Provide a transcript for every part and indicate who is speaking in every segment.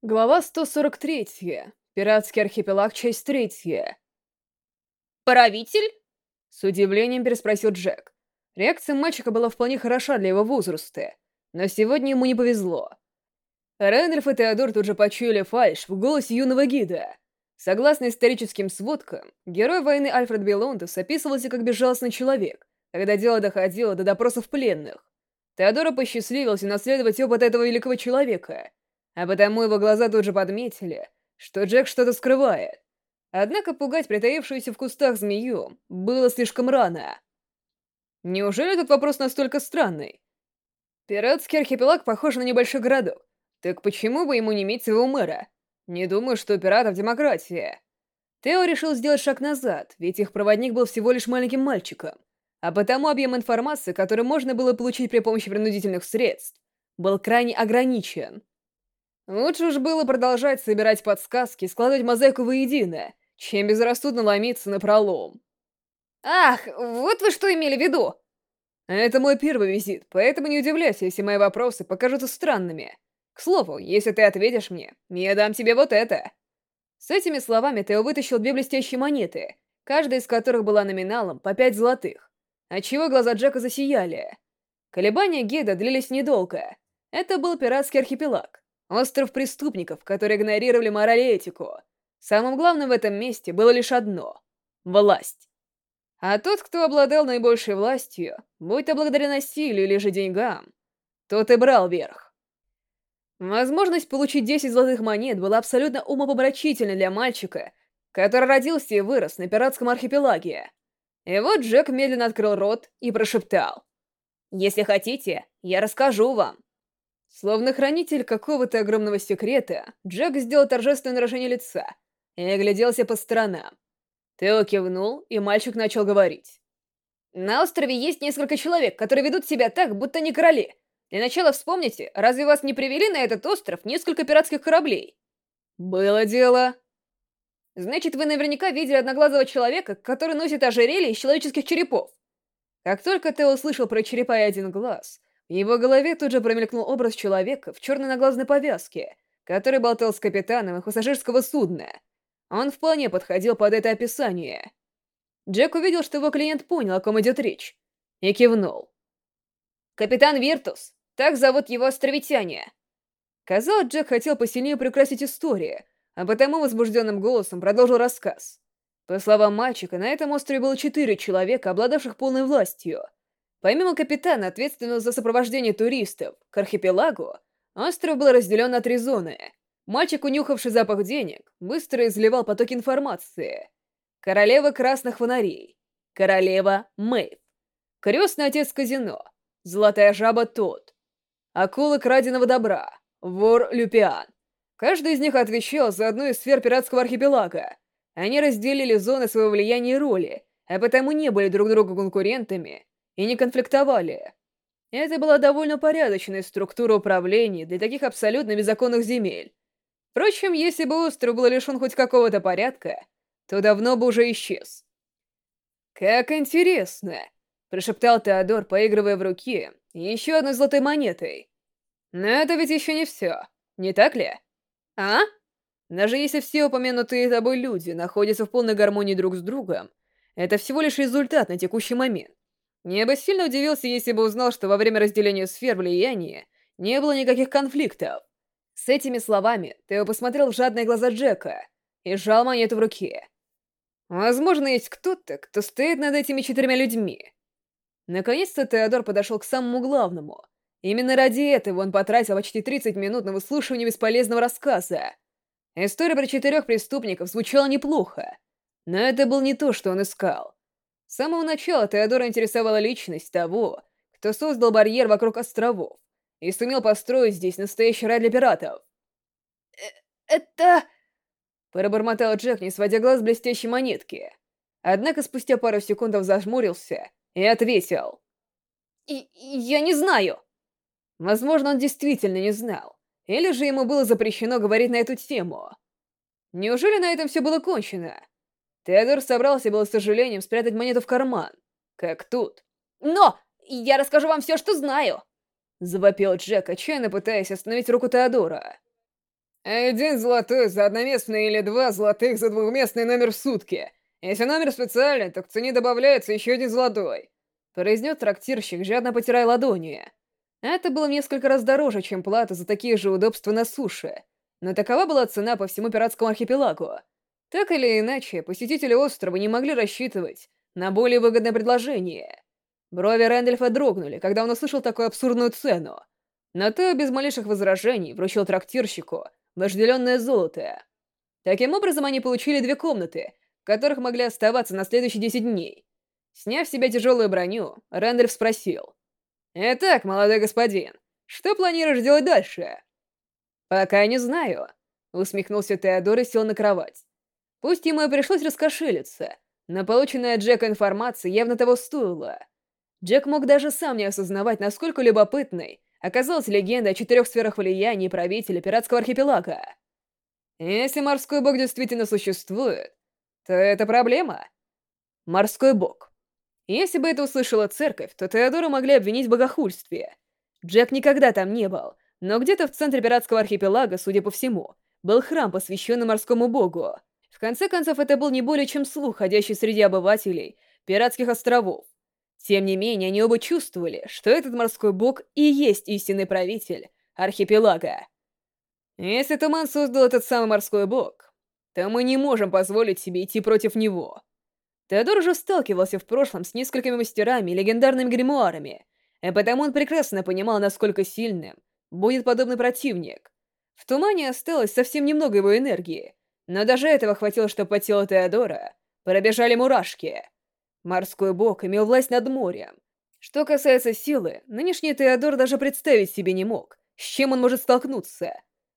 Speaker 1: Глава 143. Пиратский архипелаг, часть третья.
Speaker 2: «Правитель?»
Speaker 1: С удивлением переспросил Джек. Реакция мальчика была вполне хороша для его возраста, но сегодня ему не повезло. Рэндальф и Теодор тут же почуяли фальшь в голосе юного гида. Согласно историческим сводкам, герой войны Альфред Белондес описывался как безжалостный человек, когда дело доходило до допросов пленных. Теодора посчастливился наследовать опыт этого великого человека — а потому его глаза тут же подметили, что Джек Лучше уж было продолжать собирать подсказки и складывать мозаику воедино, чем безрассудно ломиться на пролом.
Speaker 2: «Ах, вот вы что имели в виду!»
Speaker 1: «Это мой первый визит, поэтому не удивляйся, если мои вопросы покажутся странными. К слову, если ты ответишь мне, я дам тебе вот это!» С этими словами Тео вытащил две блестящие монеты, каждая из которых была номиналом по пять золотых, отчего глаза Джека засияли. Колебания Геда длились недолго. Это был пиратский архипелаг, Остров преступников, которые игнорировали мораль и этику. Самым главным в этом месте было лишь одно — власть. А тот, кто обладал наибольшей властью, будь то благодаря насилию или же деньгам, тот и брал верх. Возможность получить 10 золотых монет была абсолютно умопомрачительной для мальчика, который родился и вырос на пиратском архипелаге. И вот Джек медленно открыл рот и прошептал. «Если хотите, я расскажу вам». Словно хранитель какого-то огромного секрета, Джек сделал торжественное выражение лица и огляделся по сторонам. Тео кивнул, и мальчик начал говорить. «На острове есть несколько человек, которые ведут себя так, будто не короли. Для начала вспомните, разве вас не привели на этот остров несколько пиратских кораблей?» «Было дело». «Значит, вы наверняка видели одноглазого человека, который носит ожерелье из человеческих черепов». Как только Тео услышал про черепа и один глаз — его голове тут же промелькнул образ человека в черной наглазной повязке, который болтал с капитаном их пассажирского судна. Он вполне подходил под это описание. Джек увидел, что его клиент понял, о ком идет речь, и кивнул. «Капитан Виртус, так зовут его островитяне!» Казалось, Джек хотел посильнее прикрасить историю, а потому возбужденным голосом продолжил рассказ. По словам мальчика, на этом острове было четыре человека, обладавших полной властью — Помимо капитана, ответственного за сопровождение туристов, к архипелагу, остров был разделен на три зоны. Мальчик, унюхавший запах денег, быстро изливал поток информации. Королева красных фонарей. Королева Мэйв. Крестный отец казино. Золотая жаба Тот. Акула краденого добра. Вор Люпиан. Каждый из них отвечал за одну из сфер пиратского архипелага. Они разделили зоны своего влияния и роли, а потому не были друг друга конкурентами — и не конфликтовали. Это была довольно порядочная структура управления для таких абсолютно беззаконных земель. Впрочем, если бы остров был лишен хоть какого-то порядка, то давно бы уже исчез. «Как интересно!» — прошептал Теодор, поигрывая в руке еще одной золотой монетой. «Но это ведь еще не все, не так ли? А? Даже если все упомянутые тобой люди находятся в полной гармонии друг с другом, это всего лишь результат на текущий момент. Небо сильно удивился, если бы узнал, что во время разделения сфер влияния не было никаких конфликтов. С этими словами Тео посмотрел в жадные глаза Джека и сжал монету в руке. Возможно, есть кто-то, кто стоит над этими четырьмя людьми. Наконец-то Теодор подошел к самому главному. Именно ради этого он потратил почти 30 минут на выслушивание бесполезного рассказа. История про четырех преступников звучала неплохо, но это был не то, что он искал. С самого начала Теодора интересовала личность того, кто создал барьер вокруг островов и сумел построить здесь настоящий рай для пиратов.
Speaker 2: Э, «Это...»
Speaker 1: — пробормотал Джек, не сводя глаз блестящей монетки. Однако спустя пару секунд он зажмурился и ответил.
Speaker 2: И «Я не знаю».
Speaker 1: Возможно, он действительно не знал. Или же ему было запрещено говорить на эту тему. Неужели на этом все было кончено? Теодор собрался было с сожалением спрятать монету в карман. Как тут.
Speaker 2: «Но! Я расскажу вам все, что знаю!»
Speaker 1: Завопил Джек, отчаянно пытаясь остановить руку Теодора. «Один золотой за одноместный или два золотых за двухместный номер в сутки. Если номер специальный, то к цене добавляется еще один золотой», произнес трактирщик, жадно потирая ладони. Это было несколько раз дороже, чем плата за такие же удобства на суше. Но такова была цена по всему пиратскому архипелагу. Так или иначе, посетители острова не могли рассчитывать на более выгодное предложение. Брови Рэндальфа дрогнули, когда он услышал такую абсурдную цену. Но Тео без малейших возражений вручил трактирщику вожделенное золото. Таким образом, они получили две комнаты, в которых могли оставаться на следующие десять дней. Сняв с себя тяжелую броню, Рэндальф спросил. «Итак, молодой господин, что планируешь делать дальше?» «Пока не знаю», — усмехнулся Теодор и сел на кровать. Пусть ему и пришлось раскошелиться, но полученная Джека информация явно того стоила. Джек мог даже сам не осознавать, насколько любопытной оказалась легенда о четырех сферах влияния правителя пиратского архипелага. Если морской бог действительно существует, то это проблема. Морской бог. Если бы это услышала церковь, то Теодора могли обвинить в богохульстве. Джек никогда там не был, но где-то в центре пиратского архипелага, судя по всему, был храм, посвященный морскому богу — в конце концов, это был не более чем слух, ходящий среди обывателей пиратских островов. Тем не менее, они оба чувствовали, что этот морской бог и есть истинный правитель архипелага. Если туман создал этот самый морской бог, то мы не можем позволить себе идти против него. Теодор уже сталкивался в прошлом с несколькими мастерами и легендарными гримуарами, и потому он прекрасно понимал, насколько сильным будет подобный противник. В тумане осталось совсем немного его энергии, но даже этого хватило, чтобы по телу Теодора пробежали мурашки. Морской бог имел власть над морем. Что касается силы, нынешний Теодор даже представить себе не мог, с чем он может столкнуться.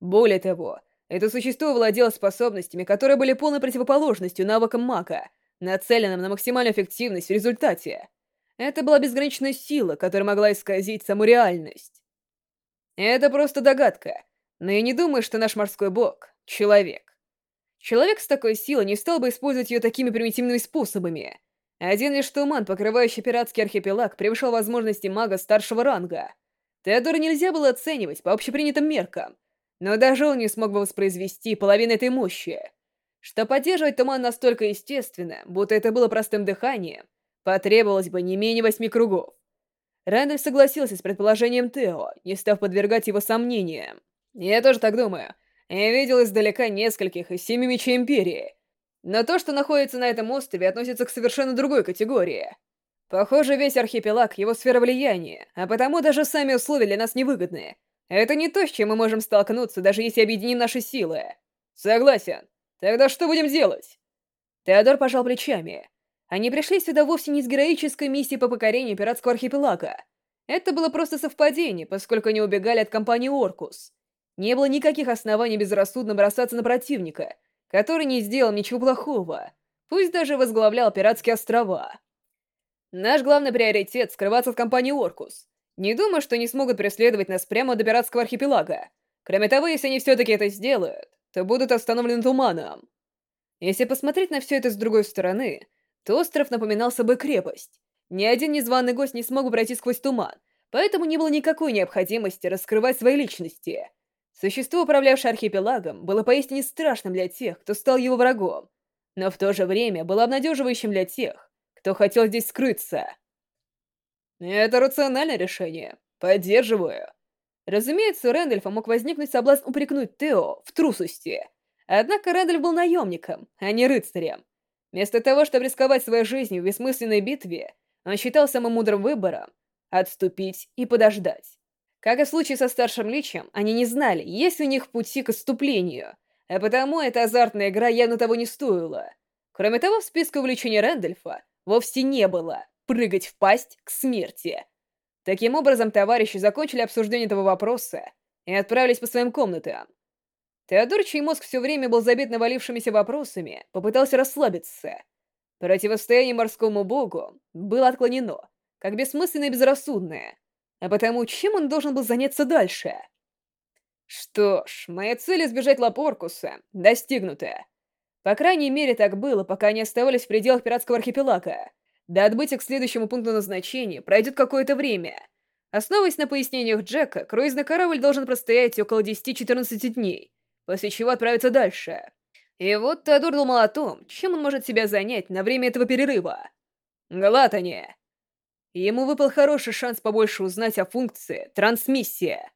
Speaker 1: Более того, это существо владело способностями, которые были Человек с такой силой не стал бы использовать ее такими примитивными способами. Один лишь туман, покрывающий пиратский архипелаг, превышал возможности мага старшего ранга. Теодора нельзя было оценивать по общепринятым меркам, но даже он не смог бы воспроизвести половину этой мощи. Что поддерживать туман настолько естественно, будто это было простым дыханием, потребовалось бы не менее восьми кругов. Рэндаль согласился с предположением Тео, не став подвергать его сомнениям. «Я тоже так думаю. Я э, видел издалека нескольких, из семи мечей Империи. Но то, что находится на этом острове, относится к совершенно другой категории. Похоже, весь архипелаг — его сфера влияния, а потому даже сами условия для нас невыгодны. Это не то, с чем мы можем столкнуться, даже если объединим наши силы. Согласен. Тогда что будем делать? Теодор пожал плечами. Они пришли сюда вовсе не с героической миссией по покорению пиратского архипелага. Это было просто совпадение, поскольку они убегали от компании «Оркус», не было никаких оснований безрассудно бросаться на противника, который не сделал ничего плохого, пусть даже возглавлял пиратские острова. Наш главный приоритет — скрываться в компании «Оркус». Не думаю, что они смогут преследовать нас прямо до пиратского архипелага. Кроме того, если они все-таки это сделают, то будут остановлены туманом. Если посмотреть на все это с другой стороны, то остров напоминал собой крепость. Ни один незваный гость не смог бы пройти сквозь туман, поэтому не было никакой необходимости раскрывать свои личности — Существо, управлявшее архипелагом, было поистине страшным для тех, кто стал его врагом, но в то же время было обнадеживающим для тех, кто хотел здесь скрыться. Это рациональное решение. Поддерживаю. Разумеется, у Рэндальфа мог возникнуть соблазн упрекнуть Тео в трусости. Однако Рэндальф был наемником, а не рыцарем. Вместо того, чтобы рисковать своей жизнью в бессмысленной битве, он считал самым мудрым выбором отступить и подождать. Как и в случае со старшим личем, они не знали, есть у них пути к отступлению, а потому эта азартная игра явно того не стоила. Кроме того, в списке увлечений Рэндольфа вовсе не было «прыгать в пасть к смерти». Таким образом, товарищи закончили обсуждение этого вопроса и отправились по своим комнатам. Теодор, чей мозг все время был забит навалившимися вопросами, попытался расслабиться. Противостояние морскому богу было отклонено, как бессмысленное и безрассудное, а потому чем он должен был заняться дальше? Что ж, моя цель избежать Лапоркуса достигнута. По крайней мере, так было, пока они оставались Ему выпал хороший шанс побольше узнать о функции «трансмиссия».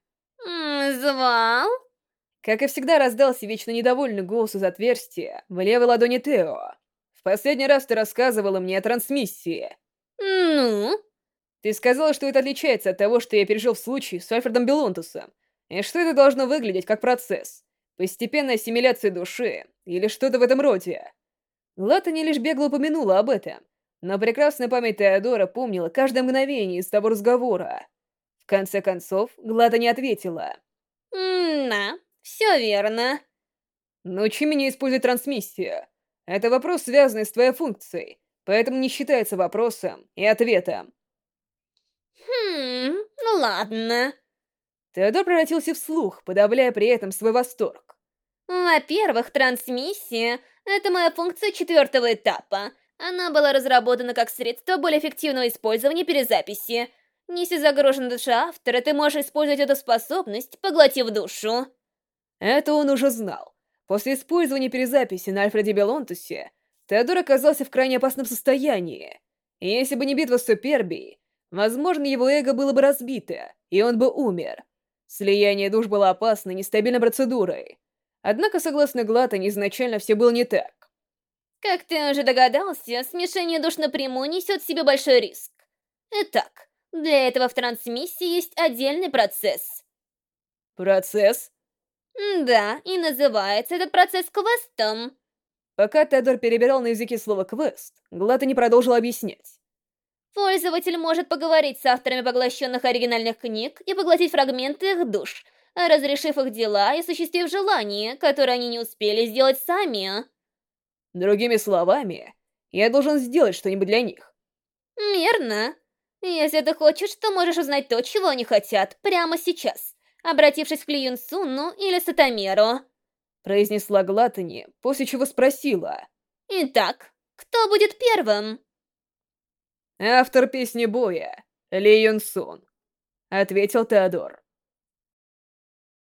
Speaker 2: «Звал?»
Speaker 1: Как и всегда, раздался вечно недовольный голос из отверстия в левой ладони Тео. «В последний раз ты рассказывала мне о трансмиссии».
Speaker 2: «Ну?»
Speaker 1: «Ты сказала, что это отличается от того, что я пережил в случае с Альфредом Белонтусом, и что это должно выглядеть как процесс, постепенная ассимиляция души или что-то в этом роде». не лишь бегло упомянула об этом, но прекрасная память Теодора помнила каждое мгновение из того разговора. В конце концов, Глада не ответила.
Speaker 2: «Да, все верно».
Speaker 1: «Научи меня использовать трансмиссию. Это вопрос, связанный с твоей функцией, поэтому не считается вопросом и ответом».
Speaker 2: «Хм, ну ладно».
Speaker 1: Теодор превратился вслух, подавляя при этом свой восторг.
Speaker 2: «Во-первых, трансмиссия — это моя функция четвертого этапа. Она была разработана как средство более эффективного использования перезаписи. Если загружен душа автора, ты можешь использовать эту способность, поглотив душу.
Speaker 1: Это он уже знал. После использования перезаписи на Альфреде Белонтусе, Теодор оказался в крайне опасном состоянии. И если бы не битва с Суперби, возможно, его эго было бы разбито, и он бы умер. Слияние душ было опасной, нестабильной процедурой. Однако, согласно Глаттон, изначально все было не так.
Speaker 2: Как ты уже догадался, смешение душ напрямую несет в себе большой риск. Итак, для этого в трансмиссии есть отдельный процесс.
Speaker 1: Процесс?
Speaker 2: Да, и называется этот процесс квестом.
Speaker 1: Пока Теодор перебирал на языке слово «квест», Глата не продолжил объяснять.
Speaker 2: Пользователь может поговорить с авторами поглощенных оригинальных книг и поглотить фрагменты их душ, разрешив их дела и осуществив желания, которые они не успели сделать сами.
Speaker 1: Другими словами, я должен сделать что-нибудь для них.
Speaker 2: Верно. Если ты хочешь, то можешь узнать то, чего они хотят, прямо сейчас, обратившись к Ли Сунну или Сатамеру.
Speaker 1: Произнесла Глатани, после чего спросила.
Speaker 2: Итак, кто будет первым?
Speaker 1: Автор песни боя, Ли Юн Сун. Ответил Теодор.